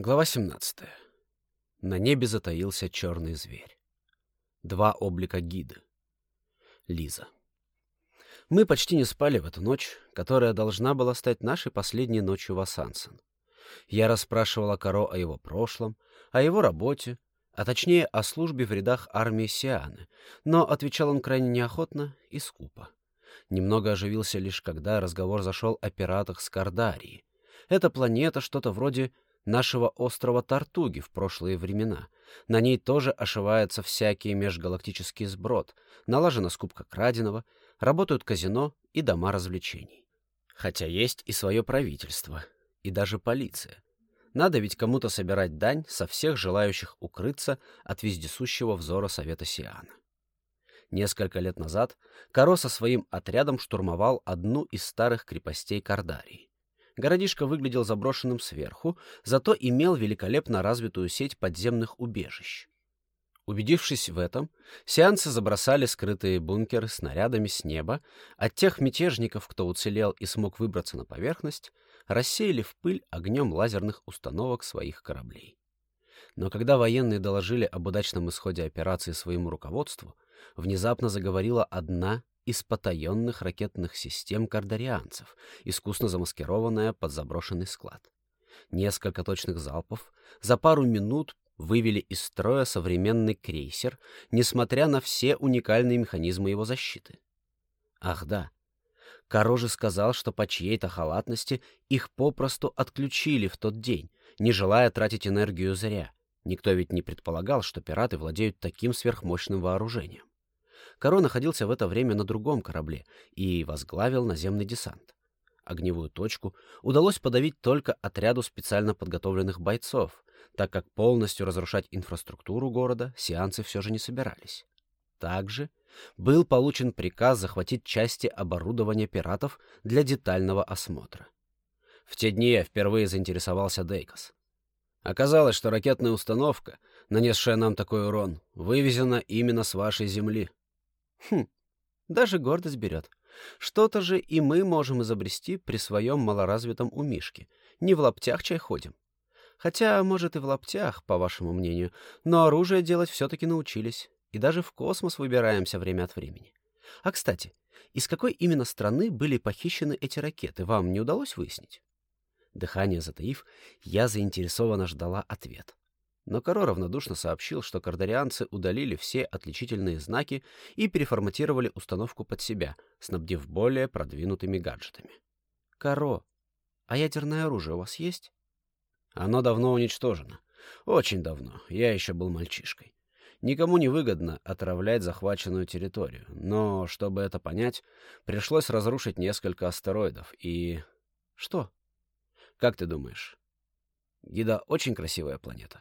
Глава 17. На небе затаился черный зверь. Два облика гиды. Лиза. Мы почти не спали в эту ночь, которая должна была стать нашей последней ночью в Асансен. Я расспрашивала Каро о его прошлом, о его работе, а точнее о службе в рядах армии Сианы, но отвечал он крайне неохотно и скупо. Немного оживился лишь когда разговор зашел о пиратах с Кардарии. Эта планета что-то вроде нашего острова Тартуги в прошлые времена. На ней тоже ошивается всякий межгалактический сброд, налажена скупка краденого, работают казино и дома развлечений. Хотя есть и свое правительство, и даже полиция. Надо ведь кому-то собирать дань со всех желающих укрыться от вездесущего взора Совета Сиана. Несколько лет назад Каро со своим отрядом штурмовал одну из старых крепостей Кардарии. Городишко выглядел заброшенным сверху, зато имел великолепно развитую сеть подземных убежищ. Убедившись в этом, сеансы забросали скрытые бункеры снарядами с неба, а тех мятежников, кто уцелел и смог выбраться на поверхность, рассеяли в пыль огнем лазерных установок своих кораблей. Но когда военные доложили об удачном исходе операции своему руководству, внезапно заговорила одна из потаенных ракетных систем кардарианцев, искусно замаскированная под заброшенный склад. Несколько точных залпов за пару минут вывели из строя современный крейсер, несмотря на все уникальные механизмы его защиты. Ах да, Корожи сказал, что по чьей-то халатности их попросту отключили в тот день, не желая тратить энергию зря. Никто ведь не предполагал, что пираты владеют таким сверхмощным вооружением. Каро находился в это время на другом корабле и возглавил наземный десант. Огневую точку удалось подавить только отряду специально подготовленных бойцов, так как полностью разрушать инфраструктуру города сеансы все же не собирались. Также был получен приказ захватить части оборудования пиратов для детального осмотра. В те дни я впервые заинтересовался Дейкос. Оказалось, что ракетная установка, нанесшая нам такой урон, вывезена именно с вашей земли. Хм, даже гордость берет. Что-то же и мы можем изобрести при своем малоразвитом умишке. Не в лаптях чай ходим. Хотя, может, и в лаптях, по вашему мнению, но оружие делать все-таки научились. И даже в космос выбираемся время от времени. А, кстати, из какой именно страны были похищены эти ракеты, вам не удалось выяснить? Дыхание затаив, я заинтересованно ждала ответ. Но Каро равнодушно сообщил, что кардарианцы удалили все отличительные знаки и переформатировали установку под себя, снабдив более продвинутыми гаджетами. «Каро, а ядерное оружие у вас есть?» «Оно давно уничтожено. Очень давно. Я еще был мальчишкой. Никому не выгодно отравлять захваченную территорию, но, чтобы это понять, пришлось разрушить несколько астероидов и... Что? Как ты думаешь? Гида очень красивая планета.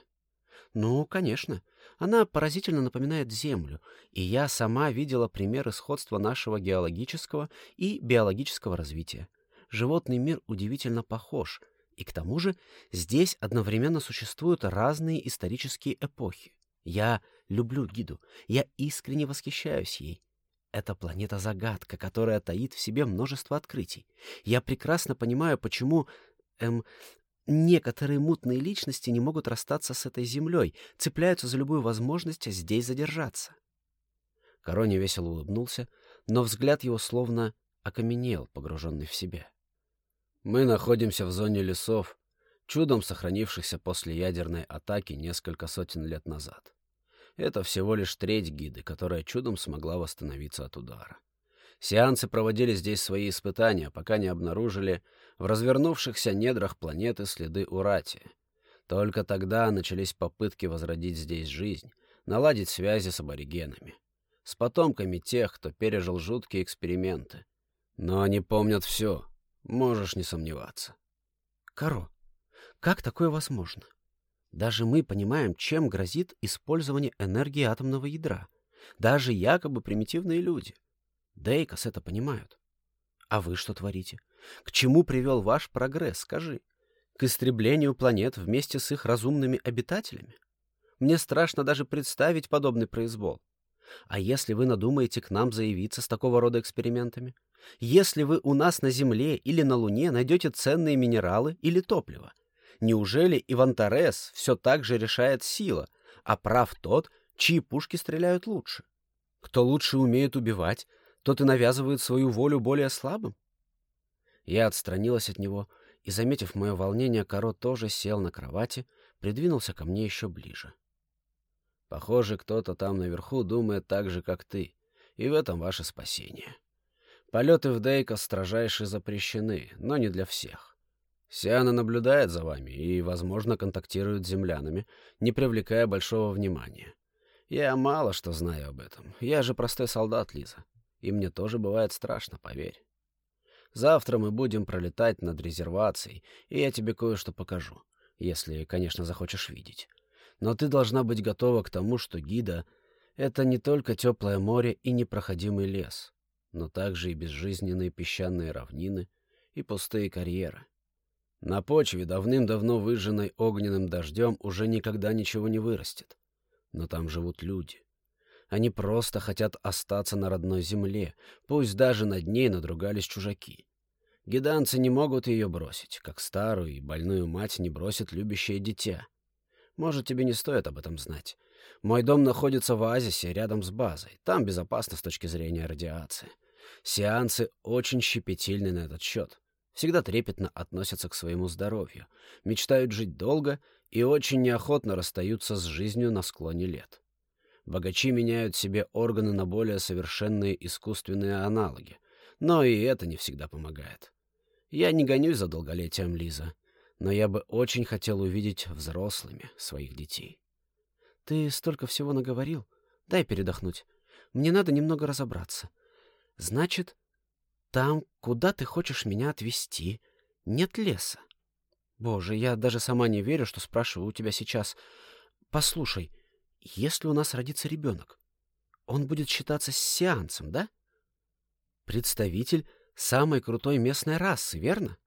Ну, конечно. Она поразительно напоминает Землю, и я сама видела примеры сходства нашего геологического и биологического развития. Животный мир удивительно похож, и к тому же здесь одновременно существуют разные исторические эпохи. Я люблю Гиду, я искренне восхищаюсь ей. Это планета-загадка, которая таит в себе множество открытий. Я прекрасно понимаю, почему эм, Некоторые мутные личности не могут расстаться с этой землей, цепляются за любую возможность здесь задержаться. Короне весело улыбнулся, но взгляд его словно окаменел, погруженный в себя. «Мы находимся в зоне лесов, чудом сохранившихся после ядерной атаки несколько сотен лет назад. Это всего лишь треть гиды, которая чудом смогла восстановиться от удара. Сеансы проводили здесь свои испытания, пока не обнаружили в развернувшихся недрах планеты следы Урати. Только тогда начались попытки возродить здесь жизнь, наладить связи с аборигенами, с потомками тех, кто пережил жуткие эксперименты. Но они помнят все, можешь не сомневаться. Каро, как такое возможно? Даже мы понимаем, чем грозит использование энергии атомного ядра. Даже якобы примитивные люди — Дейкос это понимают. А вы что творите? К чему привел ваш прогресс, скажи? К истреблению планет вместе с их разумными обитателями? Мне страшно даже представить подобный произвол. А если вы надумаете к нам заявиться с такого рода экспериментами? Если вы у нас на Земле или на Луне найдете ценные минералы или топливо? Неужели Ивантарес все так же решает сила, а прав тот, чьи пушки стреляют лучше? Кто лучше умеет убивать, тот и навязывает свою волю более слабым? Я отстранилась от него и, заметив мое волнение, Каро тоже сел на кровати, придвинулся ко мне еще ближе. Похоже, кто-то там наверху думает так же, как ты, и в этом ваше спасение. Полеты в Дейка строжайше запрещены, но не для всех. Сиана наблюдает за вами и, возможно, контактирует с землянами, не привлекая большого внимания. Я мало что знаю об этом. Я же простой солдат, Лиза. И мне тоже бывает страшно, поверь. Завтра мы будем пролетать над резервацией, и я тебе кое-что покажу, если, конечно, захочешь видеть. Но ты должна быть готова к тому, что гида — это не только теплое море и непроходимый лес, но также и безжизненные песчаные равнины и пустые карьеры. На почве, давным-давно выжженной огненным дождем, уже никогда ничего не вырастет. Но там живут люди. Они просто хотят остаться на родной земле, пусть даже над ней надругались чужаки. Гиданцы не могут ее бросить, как старую и больную мать не бросит любящее дитя. Может, тебе не стоит об этом знать. Мой дом находится в оазисе, рядом с базой. Там безопасно с точки зрения радиации. Сеансы очень щепетильны на этот счет. Всегда трепетно относятся к своему здоровью, мечтают жить долго и очень неохотно расстаются с жизнью на склоне лет. Богачи меняют себе органы на более совершенные искусственные аналоги, но и это не всегда помогает. Я не гонюсь за долголетием Лиза, но я бы очень хотел увидеть взрослыми своих детей. Ты столько всего наговорил. Дай передохнуть. Мне надо немного разобраться. Значит, там, куда ты хочешь меня отвезти, нет леса. Боже, я даже сама не верю, что спрашиваю у тебя сейчас. Послушай, если у нас родится ребенок, он будет считаться сеансом, да? Представитель самой крутой местной расы, верно?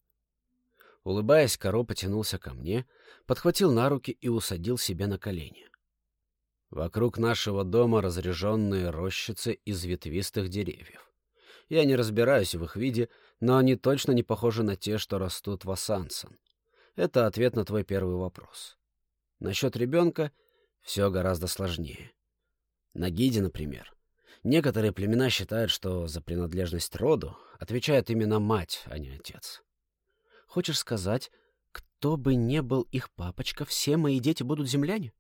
Улыбаясь, Каро потянулся ко мне, подхватил на руки и усадил себе на колени. Вокруг нашего дома разреженные рощицы из ветвистых деревьев. Я не разбираюсь в их виде, но они точно не похожи на те, что растут в Асансон. Это ответ на твой первый вопрос. Насчет ребенка все гораздо сложнее. На Гиде, например, Некоторые племена считают, что за принадлежность роду отвечает именно мать, а не отец. Хочешь сказать, кто бы не был их папочка, все мои дети будут земляне?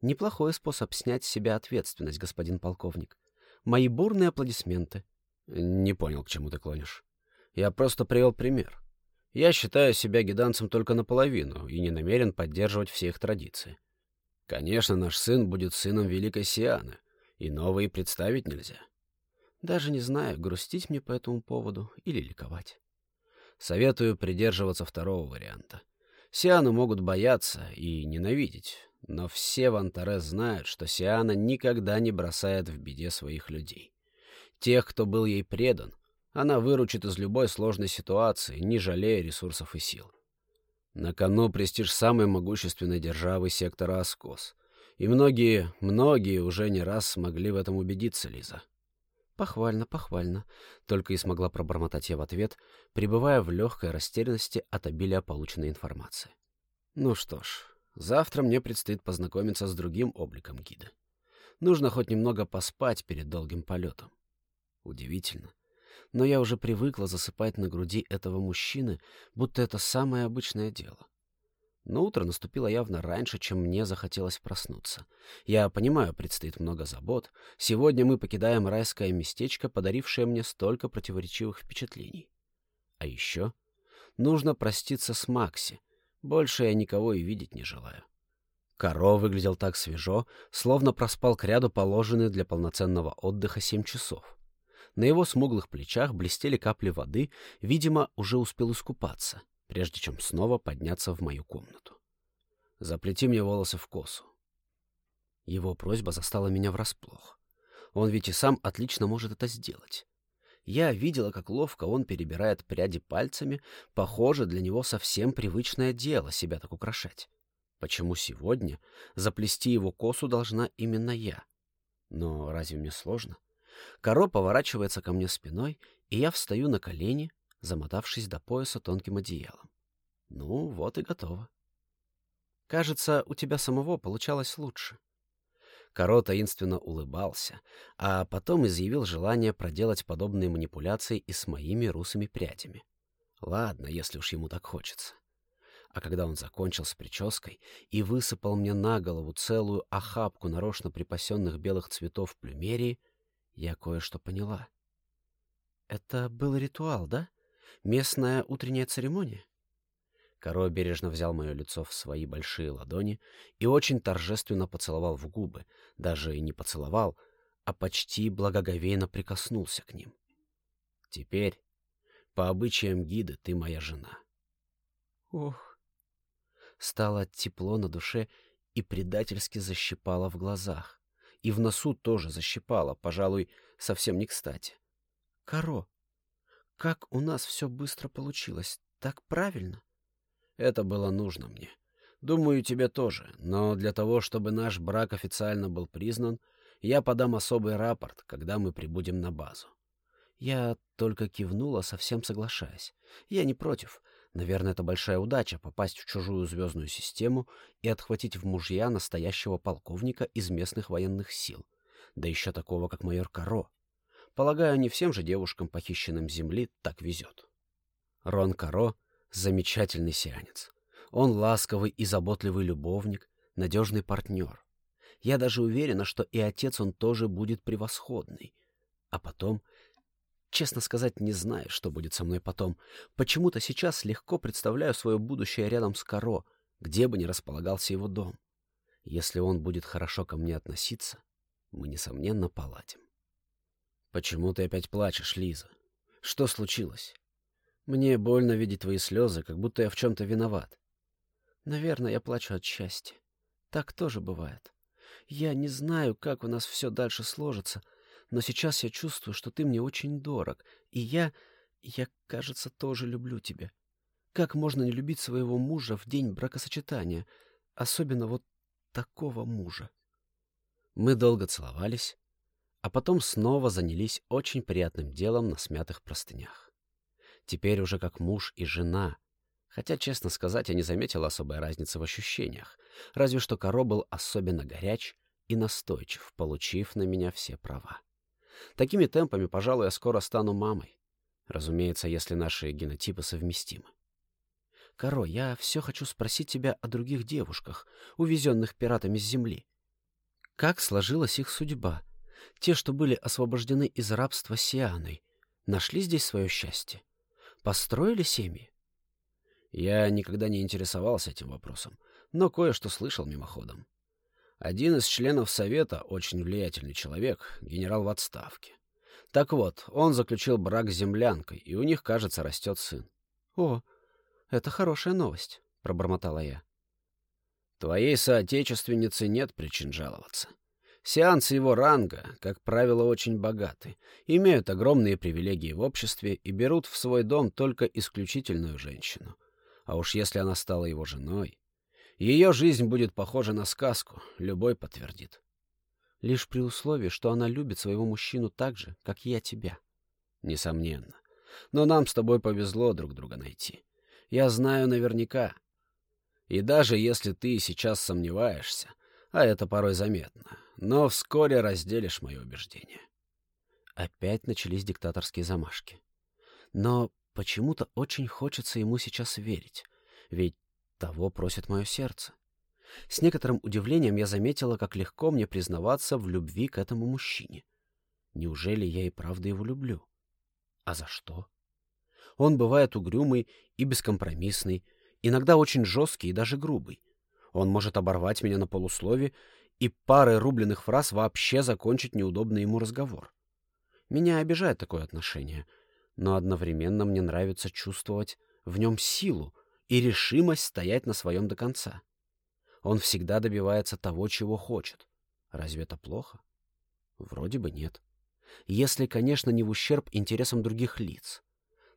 Неплохой способ снять с себя ответственность, господин полковник. Мои бурные аплодисменты. Не понял, к чему ты клонишь. Я просто привел пример. Я считаю себя гиданцем только наполовину и не намерен поддерживать все их традиции. Конечно, наш сын будет сыном Великой Сианы, И представить нельзя. Даже не знаю, грустить мне по этому поводу или ликовать. Советую придерживаться второго варианта. Сиану могут бояться и ненавидеть, но все в Антаре знают, что Сиана никогда не бросает в беде своих людей. Тех, кто был ей предан, она выручит из любой сложной ситуации, не жалея ресурсов и сил. На кону престиж самой могущественной державы сектора Аскос — и многие, многие уже не раз смогли в этом убедиться, Лиза. Похвально, похвально, только и смогла пробормотать я в ответ, пребывая в легкой растерянности от обилия полученной информации. Ну что ж, завтра мне предстоит познакомиться с другим обликом гида. Нужно хоть немного поспать перед долгим полетом. Удивительно. Но я уже привыкла засыпать на груди этого мужчины, будто это самое обычное дело. Но утро наступило явно раньше, чем мне захотелось проснуться. Я понимаю, предстоит много забот. Сегодня мы покидаем райское местечко, подарившее мне столько противоречивых впечатлений. А еще нужно проститься с Макси. Больше я никого и видеть не желаю. Каро выглядел так свежо, словно проспал к ряду положенные для полноценного отдыха семь часов. На его смуглых плечах блестели капли воды, видимо, уже успел искупаться — прежде чем снова подняться в мою комнату. «Заплети мне волосы в косу». Его просьба застала меня врасплох. Он ведь и сам отлично может это сделать. Я видела, как ловко он перебирает пряди пальцами. Похоже, для него совсем привычное дело себя так украшать. Почему сегодня заплести его косу должна именно я? Но разве мне сложно? Коро поворачивается ко мне спиной, и я встаю на колени, замотавшись до пояса тонким одеялом. Ну, вот и готово. Кажется, у тебя самого получалось лучше. Каро таинственно улыбался, а потом изъявил желание проделать подобные манипуляции и с моими русыми прядями. Ладно, если уж ему так хочется. А когда он закончил с прической и высыпал мне на голову целую охапку нарочно припасенных белых цветов плюмерии, я кое-что поняла. Это был ритуал, да? Местная утренняя церемония? Коро бережно взял мое лицо в свои большие ладони и очень торжественно поцеловал в губы, даже и не поцеловал, а почти благоговейно прикоснулся к ним. «Теперь, по обычаям гида, ты моя жена». Ох! Стало тепло на душе и предательски защипало в глазах. И в носу тоже защипало, пожалуй, совсем не кстати. Каро, как у нас все быстро получилось, так правильно? Это было нужно мне. Думаю, тебе тоже. Но для того, чтобы наш брак официально был признан, я подам особый рапорт, когда мы прибудем на базу. Я только кивнула, совсем соглашаясь. Я не против. Наверное, это большая удача — попасть в чужую звездную систему и отхватить в мужья настоящего полковника из местных военных сил. Да еще такого, как майор Каро. Полагаю, не всем же девушкам, похищенным Земли, так везет. Рон Каро — замечательный сианец. Он ласковый и заботливый любовник, надежный партнер. Я даже уверена, что и отец он тоже будет превосходный. А потом... Честно сказать, не знаю, что будет со мной потом. Почему-то сейчас легко представляю свое будущее рядом с Каро, где бы ни располагался его дом. Если он будет хорошо ко мне относиться, мы, несомненно, поладим. Почему ты опять плачешь, Лиза? Что случилось? Мне больно видеть твои слезы, как будто я в чем-то виноват. Наверное, я плачу от счастья. Так тоже бывает. Я не знаю, как у нас все дальше сложится, но сейчас я чувствую, что ты мне очень дорог, и я... я, кажется, тоже люблю тебя. Как можно не любить своего мужа в день бракосочетания, особенно вот такого мужа? Мы долго целовались, а потом снова занялись очень приятным делом на смятых простынях. Теперь уже как муж и жена. Хотя, честно сказать, я не заметил особой разницы в ощущениях, разве что Каро был особенно горяч и настойчив, получив на меня все права. Такими темпами, пожалуй, я скоро стану мамой. Разумеется, если наши генотипы совместимы. Каро, я все хочу спросить тебя о других девушках, увезенных пиратами с земли. Как сложилась их судьба? Те, что были освобождены из рабства Сианой, нашли здесь свое счастье? Построили семьи? Я никогда не интересовался этим вопросом, но кое-что слышал мимоходом. Один из членов Совета, очень влиятельный человек, генерал в отставке. Так вот, он заключил брак с землянкой, и у них, кажется, растет сын. — О, это хорошая новость, — пробормотала я. — Твоей соотечественнице нет причин жаловаться. Сеансы его ранга, как правило, очень богаты, имеют огромные привилегии в обществе и берут в свой дом только исключительную женщину. А уж если она стала его женой, ее жизнь будет похожа на сказку, любой подтвердит. Лишь при условии, что она любит своего мужчину так же, как я тебя. Несомненно. Но нам с тобой повезло друг друга найти. Я знаю наверняка. И даже если ты сейчас сомневаешься, а это порой заметно, но вскоре разделишь мое убеждение. Опять начались диктаторские замашки. Но почему-то очень хочется ему сейчас верить, ведь того просит мое сердце. С некоторым удивлением я заметила, как легко мне признаваться в любви к этому мужчине. Неужели я и правда его люблю? А за что? Он бывает угрюмый и бескомпромиссный, иногда очень жесткий и даже грубый. Он может оборвать меня на полуслове и парой рубленых фраз вообще закончить неудобный ему разговор. Меня обижает такое отношение, но одновременно мне нравится чувствовать в нем силу и решимость стоять на своем до конца. Он всегда добивается того, чего хочет. Разве это плохо? Вроде бы нет. Если, конечно, не в ущерб интересам других лиц.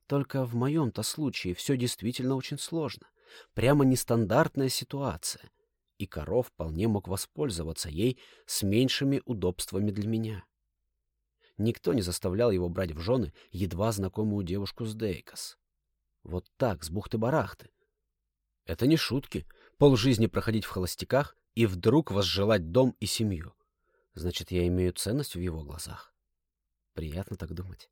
Только в моем-то случае все действительно очень сложно. Прямо нестандартная ситуация — и коров вполне мог воспользоваться ей с меньшими удобствами для меня. Никто не заставлял его брать в жены едва знакомую девушку с Дейкос. Вот так, с бухты-барахты. Это не шутки. полжизни проходить в холостяках и вдруг возжелать дом и семью. Значит, я имею ценность в его глазах. Приятно так думать.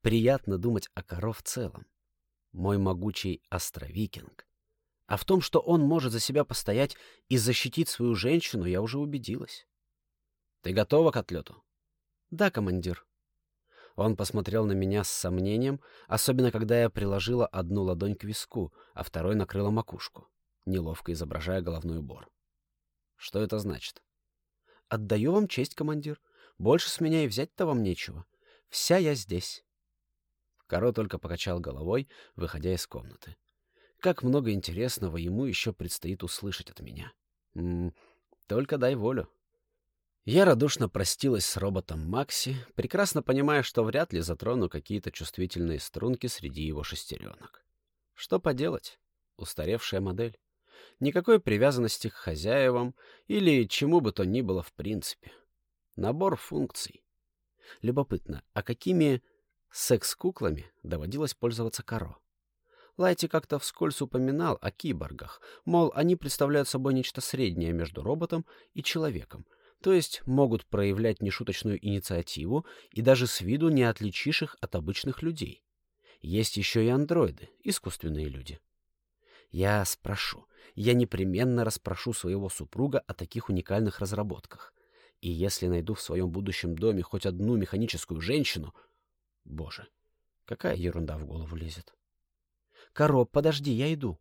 Приятно думать о коро в целом. Мой могучий островикинг. А в том, что он может за себя постоять и защитить свою женщину, я уже убедилась. Ты готова к отлету? Да, командир. Он посмотрел на меня с сомнением, особенно когда я приложила одну ладонь к виску, а второй накрыла макушку, неловко изображая головной убор. Что это значит? Отдаю вам честь, командир. Больше с меня и взять-то вам нечего. Вся я здесь. Каро только покачал головой, выходя из комнаты. Как много интересного ему еще предстоит услышать от меня. М -м, только дай волю. Я радушно простилась с роботом Макси, прекрасно понимая, что вряд ли затрону какие-то чувствительные струнки среди его шестеренок. Что поделать? Устаревшая модель. Никакой привязанности к хозяевам или чему бы то ни было в принципе. Набор функций. Любопытно, а какими секс-куклами доводилось пользоваться Каро? Лайти как-то вскользь упоминал о киборгах, мол, они представляют собой нечто среднее между роботом и человеком — то есть могут проявлять нешуточную инициативу и даже с виду не отличишь их от обычных людей. Есть еще и андроиды, искусственные люди. Я спрошу, я непременно расспрошу своего супруга о таких уникальных разработках. И если найду в своем будущем доме хоть одну механическую женщину... Боже, какая ерунда в голову лезет. Короб, подожди, я иду.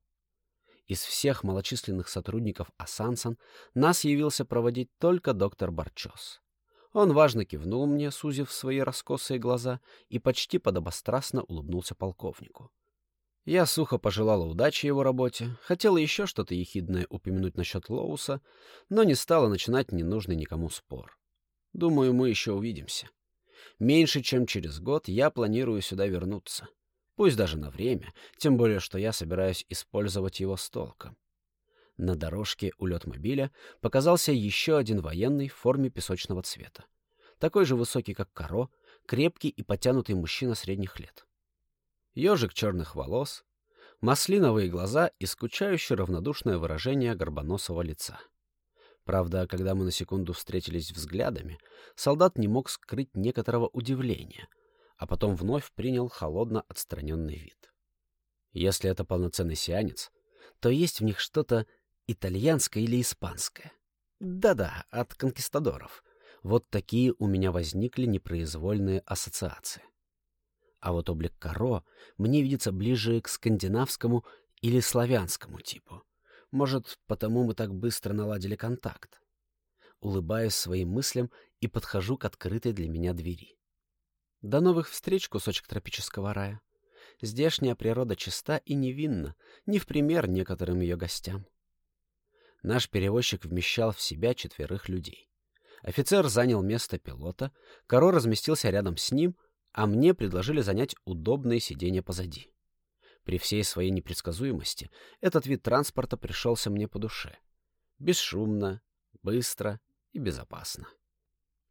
Из всех малочисленных сотрудников Асансан нас явился проводить только доктор Барчос. Он важно кивнул мне, сузив свои раскосые глаза, и почти подобострастно улыбнулся полковнику. Я сухо пожелала удачи его работе, хотела еще что-то ехидное упомянуть насчет Лоуса, но не стала начинать ненужный никому спор. Думаю, мы еще увидимся. Меньше чем через год я планирую сюда вернуться пусть даже на время, тем более, что я собираюсь использовать его с толком. На дорожке у летмобиля показался еще один военный в форме песочного цвета. Такой же высокий, как Каро, крепкий и потянутый мужчина средних лет. Ежик черных волос, маслиновые глаза и скучающее равнодушное выражение горбоносого лица. Правда, когда мы на секунду встретились взглядами, солдат не мог скрыть некоторого удивления — а потом вновь принял холодно отстраненный вид. Если это полноценный сианец, то есть в них что-то итальянское или испанское. Да-да, от конкистадоров. Вот такие у меня возникли непроизвольные ассоциации. А вот облик Каро мне видится ближе к скандинавскому или славянскому типу. Может, потому мы так быстро наладили контакт. Улыбаюсь своим мыслям и подхожу к открытой для меня двери. До новых встреч, кусочек тропического рая. Здешняя природа чиста и невинна, не в пример некоторым ее гостям. Наш перевозчик вмещал в себя четверых людей. Офицер занял место пилота, Каро разместился рядом с ним, а мне предложили занять удобное сиденье позади. При всей своей непредсказуемости этот вид транспорта пришелся мне по душе. Бесшумно, быстро и безопасно.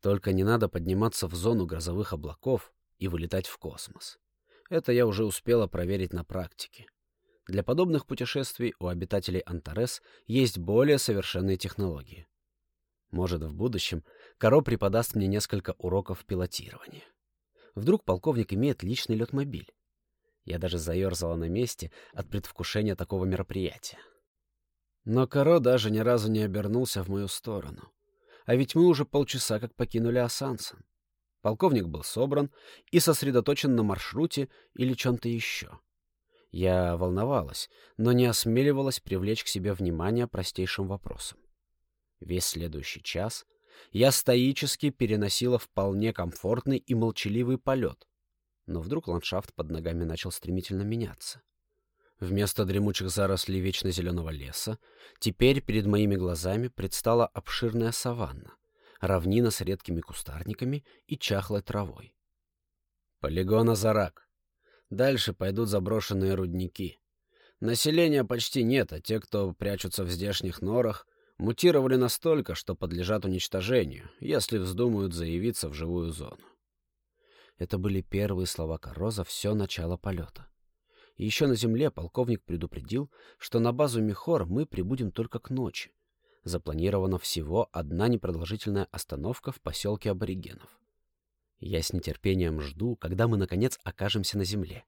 Только не надо подниматься в зону грозовых облаков и вылетать в космос. Это я уже успела проверить на практике. Для подобных путешествий у обитателей Антарес есть более совершенные технологии. Может, в будущем Каро преподаст мне несколько уроков пилотирования. Вдруг полковник имеет личный летмобиль. Я даже заерзала на месте от предвкушения такого мероприятия. Но Каро даже ни разу не обернулся в мою сторону. А ведь мы уже полчаса как покинули Асансан. Полковник был собран и сосредоточен на маршруте или чем-то еще. Я волновалась, но не осмеливалась привлечь к себе внимание простейшим вопросом. Весь следующий час я стоически переносила вполне комфортный и молчаливый полет, но вдруг ландшафт под ногами начал стремительно меняться. Вместо дремучих зарослей вечно зеленого леса теперь перед моими глазами предстала обширная саванна, равнина с редкими кустарниками и чахлой травой. Полигон Азарак. Дальше пойдут заброшенные рудники. Населения почти нет, а те, кто прячутся в здешних норах, мутировали настолько, что подлежат уничтожению, если вздумают заявиться в живую зону. Это были первые слова Короза все начало полета. И еще на земле полковник предупредил, что на базу Михор мы прибудем только к ночи. Запланирована всего одна непродолжительная остановка в поселке аборигенов. Я с нетерпением жду, когда мы, наконец, окажемся на земле.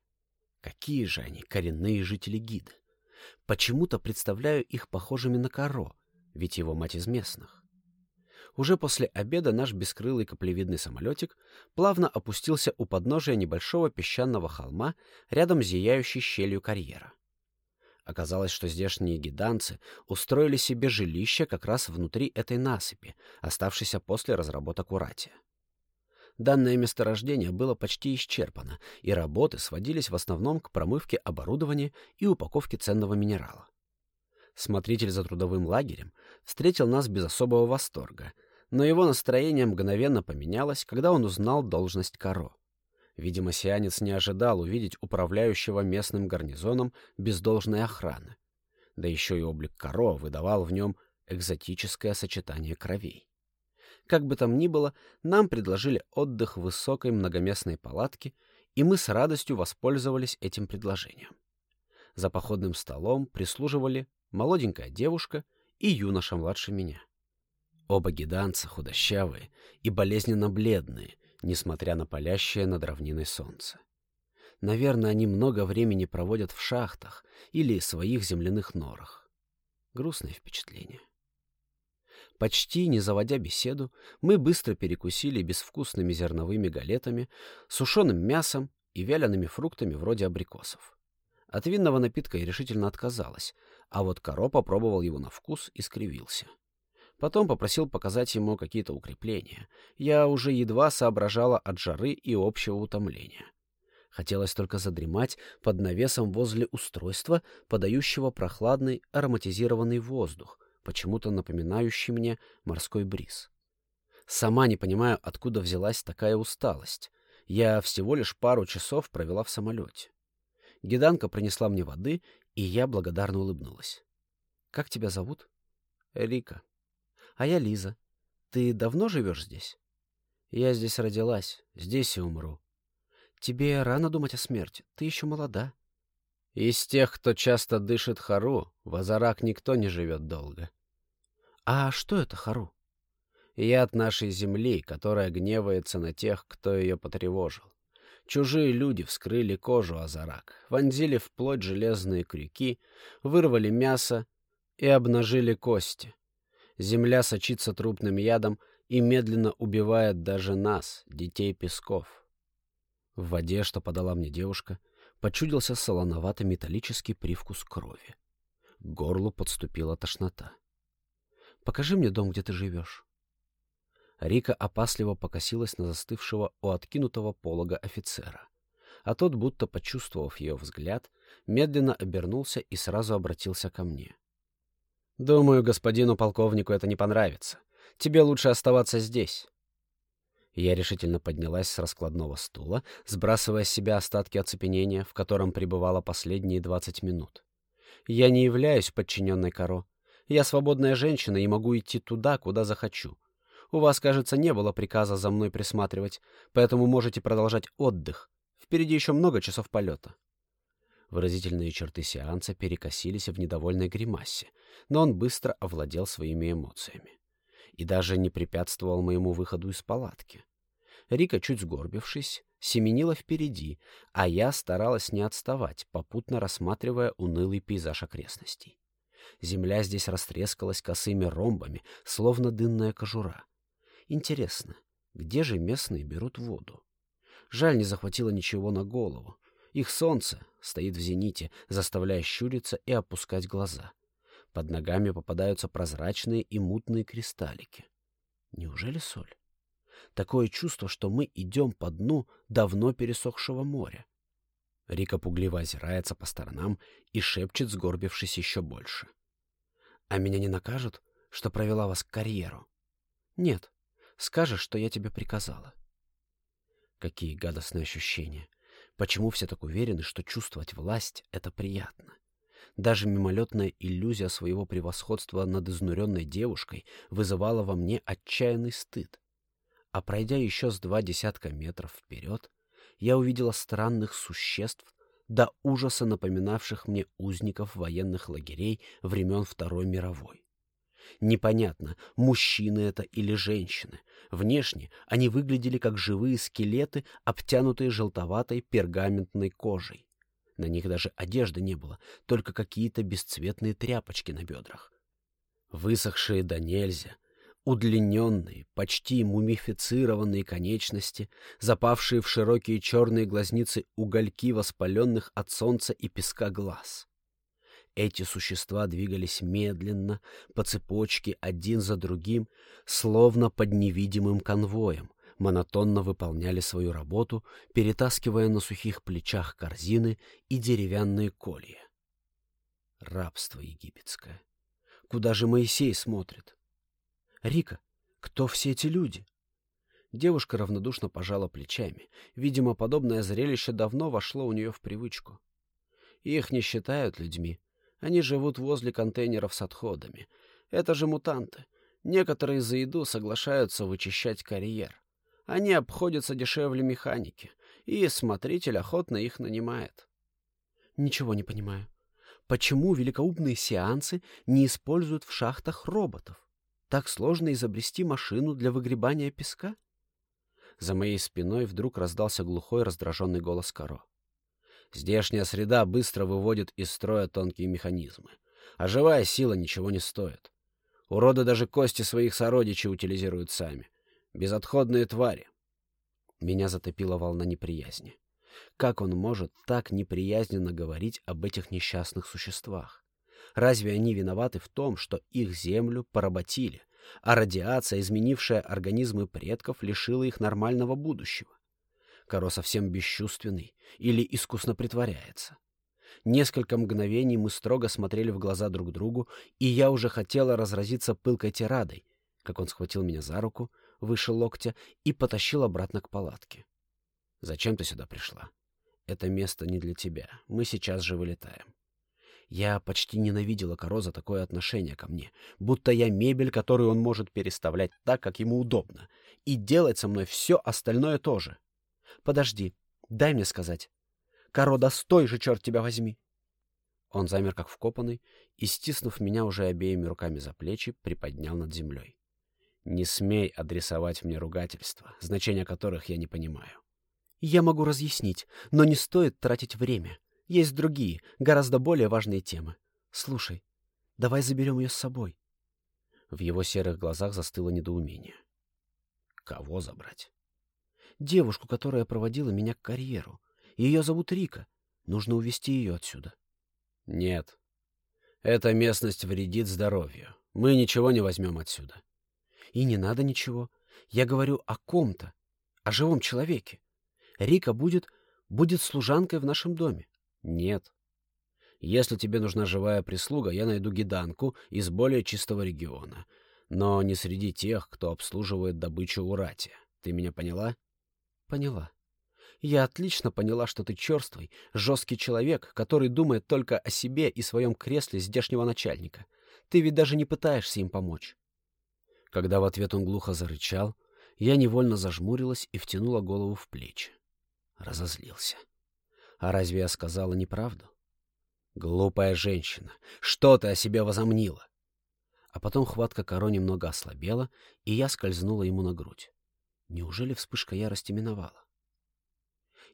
Какие же они, коренные жители Гиды? Почему-то представляю их похожими на Каро, ведь его мать из местных. Уже после обеда наш бескрылый каплевидный самолетик плавно опустился у подножия небольшого песчаного холма рядом с зияющей щелью карьера. Оказалось, что здешние гиданцы устроили себе жилище как раз внутри этой насыпи, оставшейся после разработок Уратия. Данное месторождение было почти исчерпано, и работы сводились в основном к промывке оборудования и упаковке ценного минерала. Смотритель за трудовым лагерем встретил нас без особого восторга, но его настроение мгновенно поменялось, когда он узнал должность Каро. Видимо, сианец не ожидал увидеть управляющего местным гарнизоном без должной охраны. Да еще и облик Каро выдавал в нем экзотическое сочетание кровей. Как бы там ни было, нам предложили отдых в высокой многоместной палатке, и мы с радостью воспользовались этим предложением. За походным столом прислуживали молоденькая девушка и юноша младше меня. Оба гиданца худощавые и болезненно бледные, несмотря на палящее над равниной солнце. Наверное, они много времени проводят в шахтах или своих земляных норах. Грустное впечатление. Почти не заводя беседу, мы быстро перекусили безвкусными зерновыми галетами, сушеным мясом и вялеными фруктами вроде абрикосов. От винного напитка я решительно отказалась, а вот Каро попробовал его на вкус и скривился. Потом попросил показать ему какие-то укрепления. Я уже едва соображала от жары и общего утомления. Хотелось только задремать под навесом возле устройства, подающего прохладный ароматизированный воздух, почему-то напоминающий мне морской бриз. Сама не понимаю, откуда взялась такая усталость. Я всего лишь пару часов провела в самолете. Гиданка принесла мне воды, и я благодарно улыбнулась. — Как тебя зовут? — Рика. — А я Лиза. Ты давно живешь здесь? — Я здесь родилась, здесь и умру. — Тебе рано думать о смерти, ты еще молода. — Из тех, кто часто дышит хару, в Азарак никто не живет долго. А что это Хару? Яд нашей земли, которая гневается на тех, кто ее потревожил. Чужие люди вскрыли кожу Азарак, вонзили в плоть железные крюки, вырвали мясо и обнажили кости. Земля сочится трупным ядом и медленно убивает даже нас, детей песков. В воде, что подала мне девушка, почудился солоноватый металлический привкус крови. К горлу подступила тошнота. Покажи мне дом, где ты живешь. Рика опасливо покосилась на застывшего у откинутого полога офицера. А тот, будто почувствовав ее взгляд, медленно обернулся и сразу обратился ко мне. «Думаю, господину полковнику это не понравится. Тебе лучше оставаться здесь». Я решительно поднялась с раскладного стула, сбрасывая с себя остатки оцепенения, в котором пребывала последние двадцать минут. Я не являюсь подчиненной Каро. Я свободная женщина и могу идти туда, куда захочу. У вас, кажется, не было приказа за мной присматривать, поэтому можете продолжать отдых. Впереди еще много часов полета. Выразительные черты сеанса перекосились в недовольной гримасе, но он быстро овладел своими эмоциями. И даже не препятствовал моему выходу из палатки. Рика, чуть сгорбившись, семенила впереди, а я старалась не отставать, попутно рассматривая унылый пейзаж окрестностей. Земля здесь растрескалась косыми ромбами, словно дынная кожура. Интересно, где же местные берут воду? Жаль, не захватило ничего на голову. Их солнце стоит в зените, заставляя щуриться и опускать глаза. Под ногами попадаются прозрачные и мутные кристаллики. Неужели соль? Такое чувство, что мы идем по дну давно пересохшего моря. Рика пугливо озирается по сторонам и шепчет, сгорбившись еще больше. — а меня не накажут, что провела вас к карьеру? Нет. Скажешь, что я тебе приказала. Какие гадостные ощущения. Почему все так уверены, что чувствовать власть — это приятно? Даже мимолетная иллюзия своего превосходства над изнуренной девушкой вызывала во мне отчаянный стыд. А пройдя еще с два десятка метров вперед, я увидела странных существ, до ужаса напоминавших мне узников военных лагерей времен Второй мировой. Непонятно, мужчины это или женщины. Внешне они выглядели как живые скелеты, обтянутые желтоватой пергаментной кожей. На них даже одежды не было, только какие-то бесцветные тряпочки на бедрах. Высохшие до нельзя, удлиненные, почти мумифицированные конечности, запавшие в широкие черные глазницы угольки воспаленных от солнца и песка глаз. Эти существа двигались медленно, по цепочке, один за другим, словно под невидимым конвоем, монотонно выполняли свою работу, перетаскивая на сухих плечах корзины и деревянные колья. Рабство египетское. Куда же Моисей смотрит? Рика, кто все эти люди? Девушка равнодушно пожала плечами. Видимо, подобное зрелище давно вошло у нее в привычку. Их не считают людьми. Они живут возле контейнеров с отходами. Это же мутанты. Некоторые за еду соглашаются вычищать карьер. Они обходятся дешевле механики, и смотритель охотно их нанимает. Ничего не понимаю. Почему великоумные сеансы не используют в шахтах роботов? Так сложно изобрести машину для выгребания песка? За моей спиной вдруг раздался глухой раздраженный голос Каро. Здешняя среда быстро выводит из строя тонкие механизмы, а живая сила ничего не стоит. Уроды даже кости своих сородичей утилизируют сами. Безотходные твари. Меня затопила волна неприязни. Как он может так неприязненно говорить об этих несчастных существах? Разве они виноваты в том, что их землю поработили, а радиация, изменившая организмы предков, лишила их нормального будущего? Коро совсем бесчувственный или искусно притворяется? Несколько мгновений мы строго смотрели в глаза друг другу, и я уже хотела разразиться пылкой тирадой, как он схватил меня за руку, выше локтя и потащил обратно к палатке. «Зачем ты сюда пришла? Это место не для тебя. Мы сейчас же вылетаем». Я почти ненавидела Коро за такое отношение ко мне, будто я мебель, которую он может переставлять так, как ему удобно, и делать со мной все остальное тоже. Подожди, дай мне сказать. Коро, да стой же, черт тебя возьми! Он замер как вкопанный и, стиснув меня уже обеими руками за плечи, приподнял над землей. Не смей адресовать мне ругательства, значения которых я не понимаю. Я могу разъяснить, но не стоит тратить время. Есть другие, гораздо более важные темы. Слушай, давай заберем ее с собой. В его серых глазах застыло недоумение. Кого забрать? Девушку, которая проводила меня к карьеру. Ее зовут Рика. Нужно увезти ее отсюда. Нет. Эта местность вредит здоровью. Мы ничего не возьмем отсюда. И не надо ничего. Я говорю о ком-то, о живом человеке. Рика будет, будет служанкой в нашем доме. Нет. Если тебе нужна живая прислуга, я найду гиданку из более чистого региона. Но не среди тех, кто обслуживает добычу Урати. Ты меня поняла? Поняла. Я отлично поняла, что ты черствый, жесткий человек, который думает только о себе и своем кресле здешнего начальника. Ты ведь даже не пытаешься им помочь. Когда в ответ он глухо зарычал, я невольно зажмурилась и втянула голову в плечи. Разозлился. А разве я сказала неправду? Глупая женщина, что ты о себе возомнила? А потом хватка Каро немного ослабела, и я скользнула ему на грудь. Неужели вспышка ярости миновала?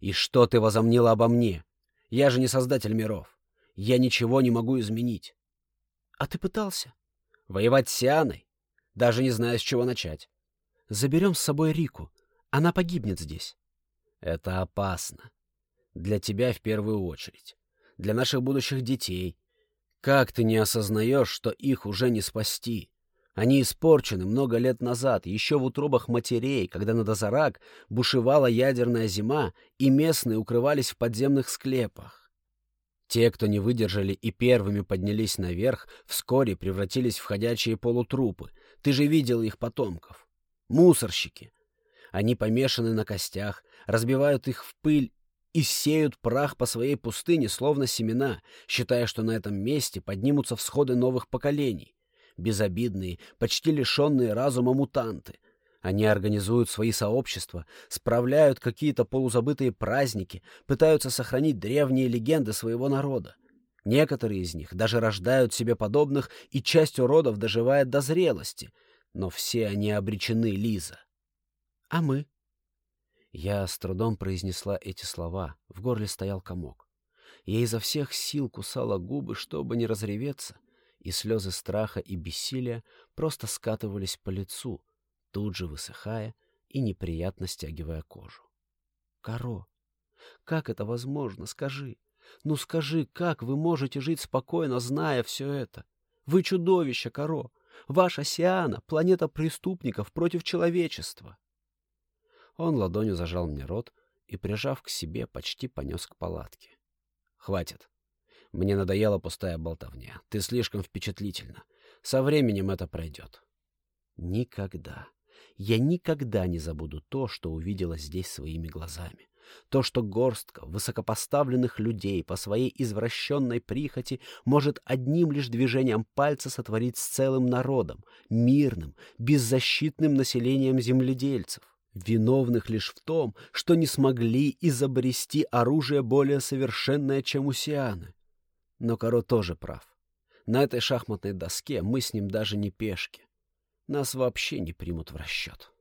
«И что ты возомнила обо мне? Я же не создатель миров. Я ничего не могу изменить». «А ты пытался?» «Воевать с Сианой? Даже не знаю, с чего начать. Заберем с собой Рику. Она погибнет здесь. Это опасно. Для тебя в первую очередь. Для наших будущих детей. Как ты не осознаешь, что их уже не спасти? Они испорчены много лет назад, еще в утробах матерей, когда на Дозарак бушевала ядерная зима, и местные укрывались в подземных склепах. Те, кто не выдержали и первыми поднялись наверх, вскоре превратились в ходячие полутрупы. Ты же видел их потомков. Мусорщики. Они помешаны на костях, разбивают их в пыль и сеют прах по своей пустыне, словно семена, считая, что на этом месте поднимутся всходы новых поколений. Безобидные, почти лишенные разума мутанты. Они организуют свои сообщества, справляют какие-то полузабытые праздники, пытаются сохранить древние легенды своего народа. Некоторые из них даже рождают себе подобных, и часть уродов доживает до зрелости. Но все они обречены, Лиза. А мы? Я с трудом произнесла эти слова. В горле стоял комок. Я изо всех сил кусала губы, чтобы не разреветься, и слезы страха и бессилия просто скатывались по лицу, тут же высыхая и неприятно стягивая кожу. «Каро, как это возможно? Скажи. Ну скажи, как вы можете жить спокойно, зная все это? Вы чудовище, Каро. Ваша Сиана — планета преступников против человечества». Он ладонью зажал мне рот и, прижав к себе, почти понес к палатке. «Хватит. Мне надоела пустая болтовня. Ты слишком впечатлительна. Со временем это пройдет». Никогда, я никогда не забуду то, что увидела здесь своими глазами. То, что горстка высокопоставленных людей по своей извращенной прихоти может одним лишь движением пальца сотворить с целым народом, мирным, беззащитным населением земледельцев, виновных лишь в том, что не смогли изобрести оружие более совершенное, чем у Сианы. Но Каро тоже прав. На этой шахматной доске мы с ним даже не пешки нас вообще не примут в расчет.